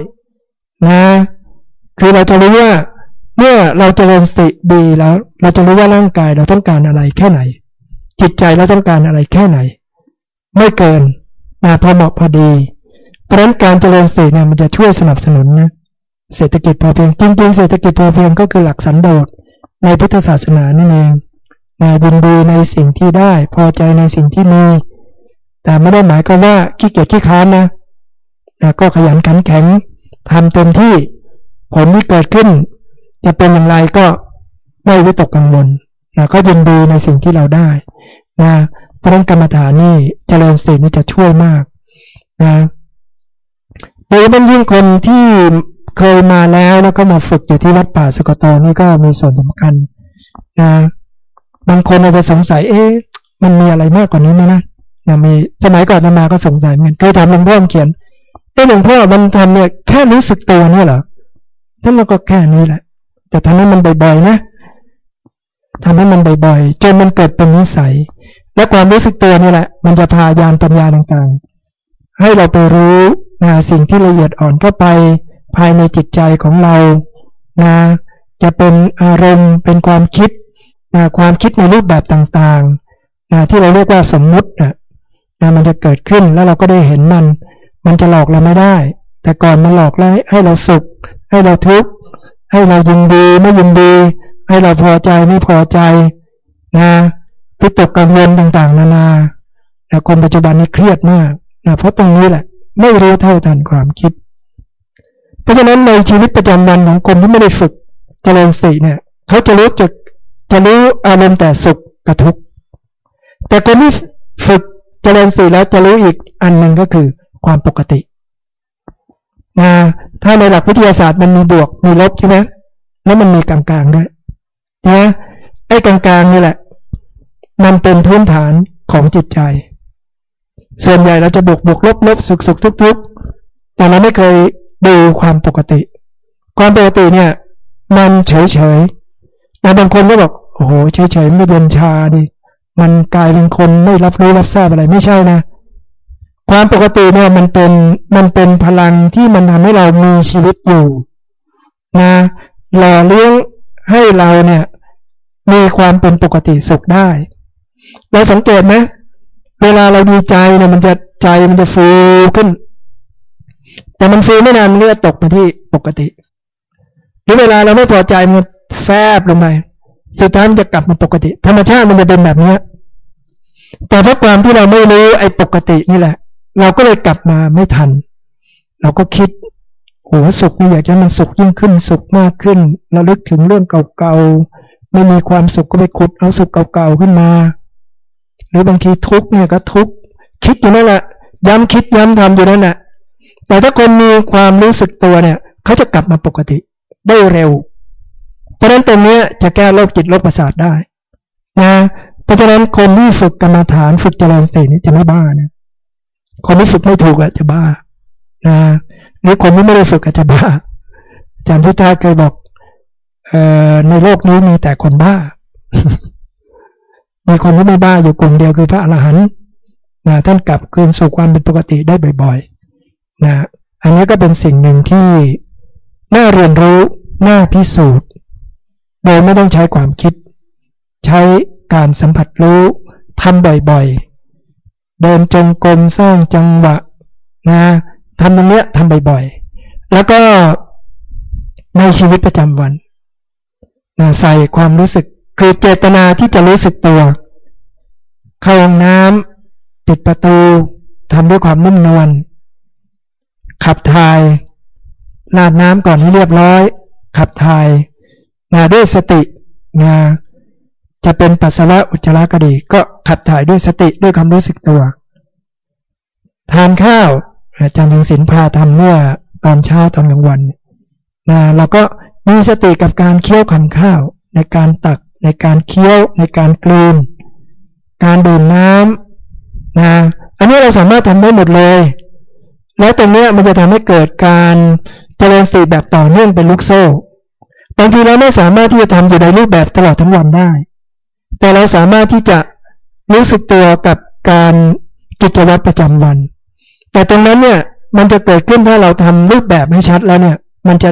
นะ คือเราจะรู้ว่า เมื่อเราจเจริญสติดีแล้ว เราจะรู้ว่าร่างกายเราต้องการอะไรแค่ไหน จิตใจเราต้องการอะไรแค่ไหน ไม่เกินนะพอเหมาะพอดี เพราะนั้นการเจริญสติเนี่ยมันจะช่วยสนับสนุนนะเศรษฐกิจพอเพียงจริงๆเศรษฐกิจพอเพียงก็คือหลักสันโดษในพุทธศาสนานั่นเองนะยินดีในสิ่งที่ได้ พอใจในสิ่งที่มี แต่ไม่ได้หมายก็ว่าขี้เกียจขี้ค้านนะนะก็ขยันขันแข็งทำเต็มที่ผลที่เกิดขึ้น จะเป็นอย่างไรก็ไม่วิตกกังวลนะก็ยินดีในสิ่งที่เราได้นะเพราะนั้นกรรมฐานนี่เจริญสตินี่จะช่วยมากนะโดยมันยิ่งคนที่เคยมาแล้วแล้วก็มาฝึกอยู่ที่วัดป่าสุกโตนี่ก็มีส่วนสำคัญนะบางคนอาจจะสงสัยเอ๊ะมันมีอะไรมากกว่านี้ไหมนะนะมีสมัยก่อนมาก็สงสัยเหมือนกันเคยถามหลวงพ่อเขียนเอ๊ะหลวงพ่อมันทำเนี่ยแค่รู้สึกตัวเนี่ยเหรอท่านเราก็แค่นี้แหละ แต่ทำให้มันบ่อยๆนะทำให้มันบ่อยๆจนมันเกิดเป็นนิสัย และความรู้สึกตัวนี่แหละ มันจะพายานปัญญาต่างๆ ให้เราไปรู้นะสิ่งที่ละเอียดอ่อนเข้าไป ภายในจิตใจของเรานะจะเป็นอารมณ์เป็นความคิดนะความคิดในรูปแบบต่างๆนะที่เราเรียกว่าสมมุตินะนะมันจะเกิดขึ้นแล้วเราก็ได้เห็นมัน มันจะหลอกเราไม่ได้ แต่ก่อนมันหลอกแล้วให้เราสุข ให้เราทุกข์ ให้เรายินดีไม่ยินดี ให้เราพอใจไม่พอใจนะวิตกกังวลต่างๆ นานาแต่คนปัจจุบันนี้เครียดมากนะเพราะตรงนี้แหละ ไม่รู้เท่าทันความคิด เพราะฉะนั้นในชีวิตประจำวันของคนที่ไม่ได้ฝึกเจริญสติเนี่ยเขาจะรู้จะจะรู้อารมณ์แต่สุขกับทุกข์แต่คนที่ฝึกเจริญสติแล้วจะรู้อีกอันหนึ่งก็คือความปกตินะ ถ้าในหลักวิทยาศาสตร์มันมีบวกมีลบใช่ไหมแล้วมันมีกลางๆด้วยนะไอ้กลางๆนี่แหละ มันเป็นพื้นฐานของจิตใจ ส่วนใหญ่เราจะบวกบวกลบลบสุขสุขทุกทุกแต่เราไม่เคยดูความปกติ ความปกติเนี่ย มันเฉยเฉยแต่บางคนก็บอกโอ้โหเฉยเฉยไม่เย็นชาดิมันกลายเป็นคนไม่รับรู้รับทราบอะไรไม่ใช่นะ ความปกติเนี่ยมันเป็นมันเป็นพลังที่มันทำให้เรามีชีวิตอยู่นะหล่อเลี้ยงให้เราเนี่ย มีความเป็นปกติสุขได้ เราสังเกตไหมเวลาเราดีใจเนี่ยมันจะใจมันจะฟูขึ้น แต่มันฟูไม่นานมันก็ตกมาที่ปกติ หรือเวลาเราไม่พอใจมันแฟบลงไปสุดท้ายมันจะกลับมาปกติ ธรรมชาติมันจะเป็นแบบนี้แต่เพราะความที่เราไม่รู้ไอ้ปกตินี่แหละ เราก็เลยกลับมาไม่ทัน เราก็คิดโอ้สุขนี่อยากจะมันสุขยิ่งขึ้นสุขมากขึ้นเราลึกถึงเรื่องเก่าๆไม่มีความสุขก็ไปขุดเอาสุขเก่าๆขึ้นมา หรือบางทีทุกเนี่ยก็ทุกคิดอยู่นั่นแหละย้ำคิดย้ำทำอยู่นั่นแหละแต่ถ้าคนมีความรู้สึกตัวเนี่ย เขาจะกลับมาปกติได้เร็ว เพราะฉะนั้นตรงนี้จะแก้โรคจิตโรคประสาทได้นะเพราะฉะนั้นคนที่ฝึกกรรมฐานฝึกเจริญสตินี่จะไม่บ้านะ คนที่ฝึกไม่ถูกอะจะบ้านะหรือคนที่ไม่ได้ฝึกอาจจะบ้าอาจารย์พุทธาเคยบอกเอ่อในโลกนี้มีแต่คนบ้า มีคนที่ไม่บ้าอยู่กลุ่มเดียวคือพระอรหันต์นะท่านกลับคืนสู่ความเป็นปกติได้บ่อยๆนะอันนี้ก็เป็นสิ่งหนึ่งที่น่าเรียนรู้น่าพิสูจน์ โดยไม่ต้องใช้ความคิด ใช้การสัมผัสรู้ทำบ่อยๆ เดินจงกรมสร้างจังหวะนะทำตรงเนี้ยทำบ่อยๆ แล้วก็ในชีวิตประจำวันนะใส่ความรู้สึก คือเจตนาที่จะรู้สึกตัว เข้าห้องน้ำปิดประตูทำด้วยความนุ่มนวลขับถ่ายลาดน้ำก่อนให้เรียบร้อย ขับถ่ายนะด้วยสตินะ จะเป็นปัสสาวะอุจจาระก็ดี ก็ขับถ่ายด้วยสติด้วยความรู้สึกตัว ทานข้าวอาจารย์ยังศิลพาทำเมื่อตอนเช้าตอนกลางวันนะเราก็มีสติกับการเคี้ยวคำข้าว ในการตักในการเคี้ยวในการกลืน การดื่มน้ำนะอันนี้เราสามารถทำได้หมดเลย และตรงนี้มันจะทำให้เกิดการเจริญสติแบบต่อเนื่องเป็นลูกโซ่บางทีเราไม่สามารถที่จะทำอยู่ในรูปแบบตลอดทั้งวันได้ แต่เราสามารถที่จะรู้สึกตัวกับการกิจวัตรประจำวัน แต่ตรงนั้นเนี่ยมันจะเกิดขึ้นถ้าเราทำรูปแบบให้ชัดแล้วเนี่ย มันจะ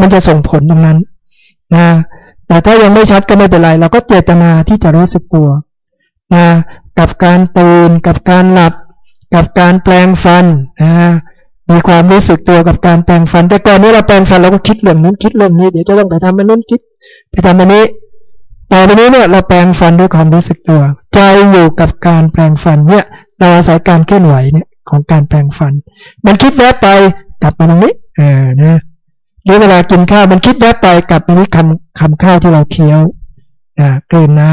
มันจะส่งผลตรงนั้นนะแต่ถ้ายังไม่ชัดก็ไม่เป็นไร เราก็เจตนาที่จะรู้สึกตัวนะกับการตื่นกับการหลับ กับการแปลงฟันนะมีความรู้สึกตัวกับการแปลงฟัน แต่ก่อนนี้เราแปลงฟันเราก็คิดเรื่องนู้นคิดเรื่องนี้เดี๋ยวจะต้องไปทำมันนู้นคิด ไปทำอันนี้ ต่อไปนี้เนี่ยเราแปลงฟันด้วยความรู้สึกตัว ใจอยู่กับการแปลงฟันเนี่ยเราอาศัยการเคลื่อนไหวเนี่ยของการแปลงฟัน มันคิดแวบไปกลับมาตรงนี้เออนะหรือเวลากินข้าวมันคิดแวบไปกลับมาที่คำคำข้าวที่เราเคี้ยวนะกลืนน้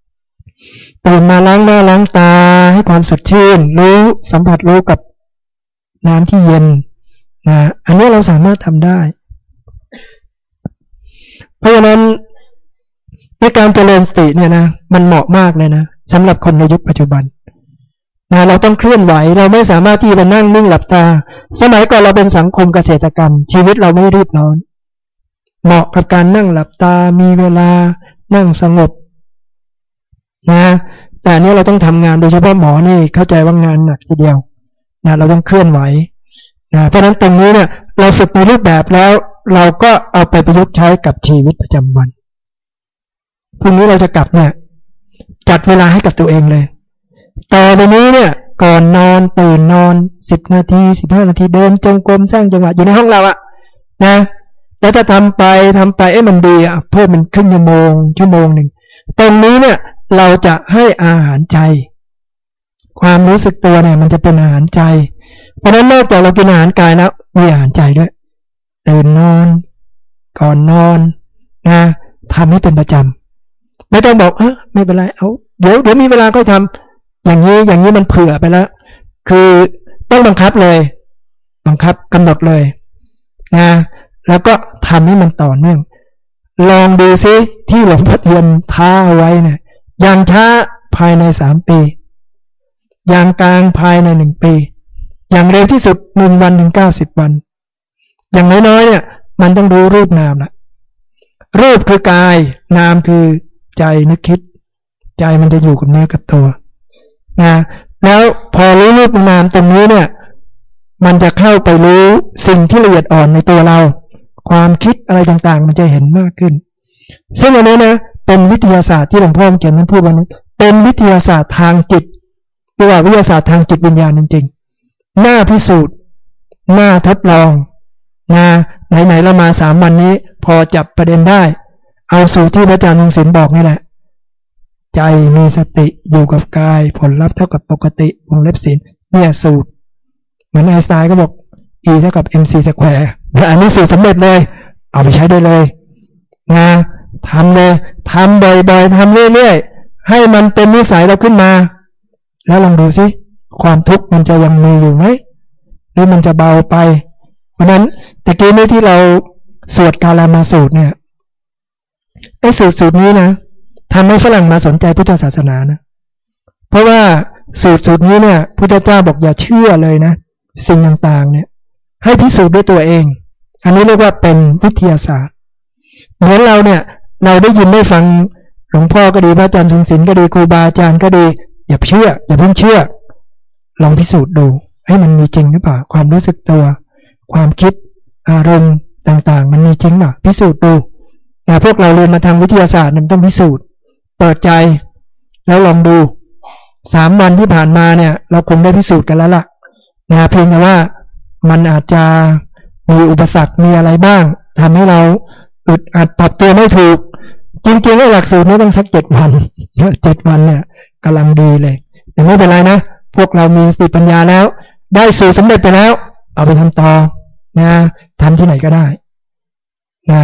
ำตื่นมาล้างหน้าล้างตาให้ความสดชื่น รู้สัมผัสรู้กับน้ำที่เย็นนะอันนี้เราสามารถทำได้ เพราะฉะนั้น ในการเจริญสติเนี่ยนะมันเหมาะมากเลยนะสำหรับคนในยุคปัจจุบันนะเราต้องเคลื่อนไหวเราไม่สามารถที่จะนั่งนิ่งหลับตา สมัยก่อนเราเป็นสังคมเกษตรกรรม ชีวิตเราไม่รีบร้อน เหมาะกับการนั่งหลับตา มีเวลานั่งสงบนะแต่เนี้เราต้องทำงานโดยเฉพาะหมอนี่เข้าใจว่างานหนักทีเดียวนะเราต้องเคลื่อนไหวนะเพราะฉะนั้นตรงนี้เนี่ยเราฝึกในรูปแบบแล้ว เราก็เอาไปประยุกต์ใช้กับชีวิตประจำวัน พรุ่งนี้เราจะกลับเนี่ย จัดเวลาให้กับตัวเองเลยต่อไปนี้เนี่ย ก่อนนอนตื่นนอนสิบนาทีสิบห้านาทีเดินจงกรมสร้างจังหวะอยู่ในห้องเราอะนะ แล้วถ้าทำไปทำไปเอ้มันดีอะเพิ่มมันครึ่งชั่วโมงชั่วโมงหนึ่งตรงนี้เนี่ยเราจะให้อาหารใจ ความรู้สึกตัวเนี่ย มันจะเป็นอาหารใจ เพราะนั้นนอกจากเรากินอาหารกายแล้วมีอาหารใจด้วยตื่นนอน ก่อนนอนนะทำให้เป็นประจำ ไม่ต้องบอกเออไม่เป็นไรเอาเดี๋ยวเดี๋ยวมีเวลาก็ทำอย่างนี้อย่างนี้มันเผื่อไปแล้วคือต้องบังคับเลย บังคับกำหนดเลยนะแล้วก็ทำให้มันต่อเนื่อง ลองดูซิที่หลวงพ่อเทียนท้าเอาไว้เนะี่ยอย่างช้าภายในสามปี อย่างกลางภายในหนึ่งปี อย่างเร็วที่สุดหนึ่งวันถึงเก้าสิบวัน อย่างน้อยๆเนี่ย มันต้องรู้รูปนามละรูปคือกาย นามคือ ใจนึกคิด ใจมันจะอยู่กับเนื้อกับตัวนะแล้วพอรู้รูปนามตรงนี้เนี่ย มันจะเข้าไปรู้สิ่งที่ละเอียดอ่อนในตัวเรา ความคิดอะไรต่างๆ มันจะเห็นมากขึ้น ซึ่งอันนี้นะเป็นวิทยาศาสตร์ที่หลวงพ่อเขียนนั้นพูดวันนี้เป็นวิทยาศาสตร์ทางจิตเรียกว่าวิทยาศาสตร์ทางจิตวิญญาณจริงๆหน้าพิสูจน์หน้าทดลองนะไหนๆเรามาสามวันนี้ พอจับประเด็นได้ เอาสู่ที่พระอาจารย์ทงศิลป์บอกนี่แหละ ใจมีสติอยู่กับกาย ผลลัพธ์เท่ากับปกติวงเล็บศีลเนี่ยสูตร เหมือนไอสไตน์ก็บอก E เท่ากับ mc สแควร์อันนี้สูตรสำเร็จเลย เอาไปใช้ได้เลยนะทำเลยทำบ่อยๆทำเรื่อยๆ ให้มันเป็นนิสัยเราขึ้นมา แล้วลองดูสิความทุกข์มันจะยังมีอยู่ไหมหรือมันจะเบาไป เพราะนั้นแต่กี้นี้ที่เราสวดกาลามาสูตรเนี่ย ไอ้สูตรสูตรนี้นะทำให้ฝรั่งมาสนใจพุทธศาสนานะ เพราะว่าสูตรสูตรนี้เนี่ยพุทธเจ้าบอกอย่าเชื่อเลยนะ สิ่งต่างๆ เนี่ย ให้พิสูจน์ด้วยตัวเอง อันนี้เรียกว่าเป็นวิทยาศาสตร์ เหมือนเราเนี่ย เราได้ยินได้ฟังหลวงพ่อก็ดีพระอาจารย์ทรงศิลก็ดีครูบาอาจารย์ก็ดี อย่าเชื่อ อย่าเพิ่งเชื่อ ลองพิสูจน์ดูให้มันมีจริงหรือเปล่าความรู้สึกตัว ความคิดอารมณ์ต่างๆ มันมีจริงหรือพิสูจน์ดู นะพวกเราเรียนมาทางวิทยาศาสตร์มันต้องพิสูจน์ เปิดใจแล้วลองดูสามวันที่ผ่านมาเนี่ย เราคงได้พิสูจน์กันแล้วล่ะนะเพียงแต่ว่ามันอาจจะมีอุปสรรคมีอะไรบ้างทำให้เราอึดอัดปรับตัวไม่ถูก จริงๆไอ้หลักสูตรนี้ต้องสักเจ็ดวันเจ็ดวันเนี่ยกำลังดีเลย แต่ไม่เป็นไรนะ พวกเรามีสติปัญญาแล้ว ได้สูตรสำเร็จไปแล้ว เอาไปทำต่อนะทำที่ไหนก็ได้นะ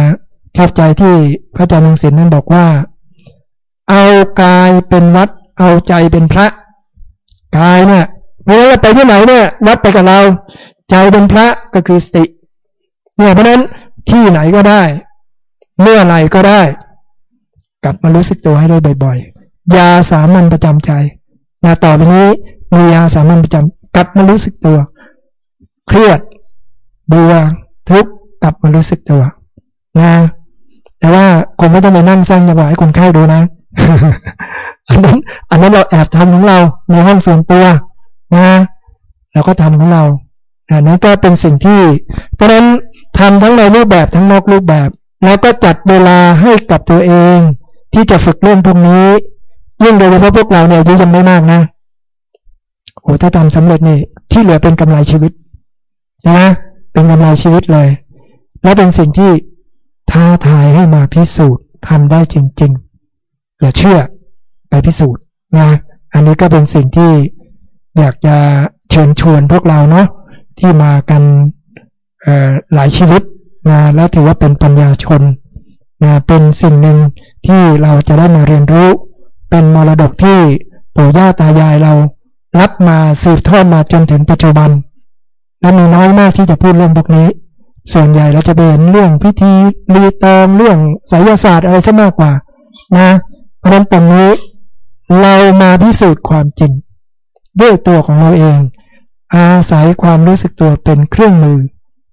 ชอบใจที่พระอาจารย์มงศิลนั้นบอกว่า เอากายเป็นวัด เอาใจเป็นพระกายเนี่ยเวลาเราไปที่ไหนเนี่ยวัดไปกับเรา ใจเป็นพระก็คือสติเนี่ยเพราะนั้นที่ไหนก็ได้ เมื่อไรก็ได้ กลับมารู้สึกตัวให้ได้บ่อยๆ ยาสามัญประจำใจนะต่อไปนี้มียาสามัญประจำกลับมารู้สึกตัว เครียดเบื่อทุกข์กลับมารู้สึกตัวนะ แต่ว่าคงไม่ต้องไปนั่งสร้างจังหวะให้คนไข้ดูนะ อันนั้นอันนั้นเราแอบทำของเราในห้องส่วนตัวนะเราก็ทำของเราอันนั้นก็เป็นสิ่งที่ เพราะฉะนั้นทำทั้งในรูปแบบทั้งนอกรูปแบบ แล้วก็จัดเวลาให้กับตัวเอง ที่จะฝึกเรื่องพวกนี้ยิ่งโดยเฉพาะพวกเราเนี่ยอายุยังไม่มากนะโอ้ถ้าทำสำเร็จนี่ที่เหลือเป็นกำไรชีวิตนะเป็นกำไรชีวิตเลย และเป็นสิ่งที่ ท้าทายให้มาพิสูจน์ทำได้จริง ๆ อย่าเชื่อไปพิสูจน์นะอันนี้ก็เป็นสิ่งที่อยากจะเชิญชวนพวกเราเนาะที่มากันหลายชีวิตนะแล้วถือว่าเป็นปัญญาชนนะเป็นสิ่งหนึ่งที่เราจะได้มาเรียนรู้ เป็นมรดกที่ปู่ย่าตายายเรารับมาสืบทอดมาจนถึงปัจจุบัน และมีน้อยมากที่จะพูดเรื่องพวกนี้ ส่วนใหญ่เราจะเป็นเรื่องพิธีรีตองเรื่องไสยศาสตร์อะไรซะมากกว่า นะเพราะนั้นตรงนี้เรามาพิสูจน์ความจริง ด้วยตัวของเราเอง อาศัยความรู้สึกตัวเป็นเครื่องมือ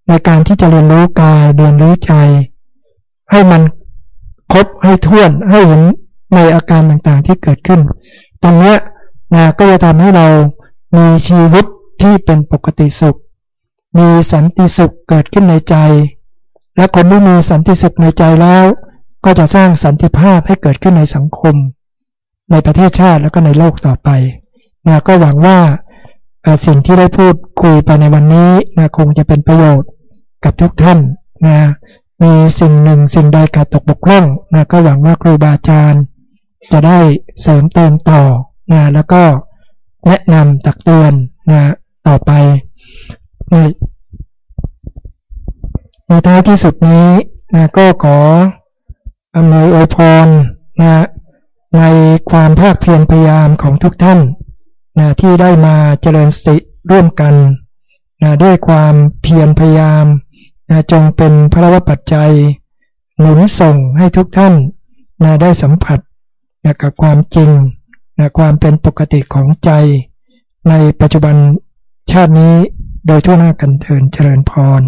ในการที่จะเรียนรู้กายเรียนรู้ใจ ให้มันครบให้ท่วนให้เห็นในอาการต่างๆที่เกิดขึ้น ตรงนี้นะก็จะทำให้เรามีชีวิตที่เป็นปกติสุข มีสันติสุขเกิดขึ้นในใจ และคนที่มีสันติสุขในใจแล้ว ก็จะสร้างสันติภาพให้เกิดขึ้นในสังคม ในประเทศชาติแล้วก็ในโลกต่อไปนะก็หวังว่าสิ่งที่ได้พูดคุยไปในวันนี้นะคงจะเป็นประโยชน์กับทุกท่านนะมีสิ่งหนึ่งสิ่งใดขาดตกบกพร่องนะก็หวังว่าครูบาอาจารย์ จะได้เสริมเติมต่อนะแล้วก็แนะนำตักเตือนนะต่อไป ในในท้ายที่สุดนี้นะก็ขออำนวยอวยพรนะในความภาคเพียรพยายามของทุกท่านนะที่ได้มาเจริญสติร่วมกันนะด้วยความเพียรพยายามนะจงเป็นพระวปัจจัย หนุนส่งให้ทุกท่านนะได้สัมผัสนะกับความจริงนะความเป็นปกติของใจ ในปัจจุบันชาตินี้ โดยทั่วหน้ากันเทินเจริญพร